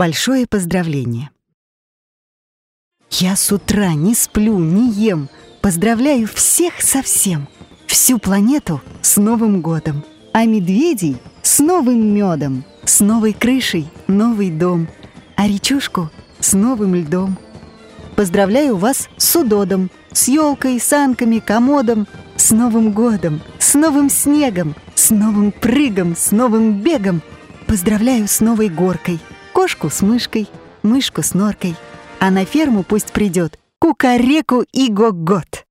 Большое поздравление. Я с утра не сплю, не ем. Поздравляю всех со всем. Всю планету с Новым годом. А медведей с новым медом. С новой крышей новый дом. А речушку с новым льдом. Поздравляю вас с удодом, с елкой, санками, комодом, с Новым годом, с новым снегом, с новым прыгом, с новым бегом. Поздравляю с новой горкой, кошку с мышкой, мышку с норкой. А на ферму пусть придет кукареку и гогот.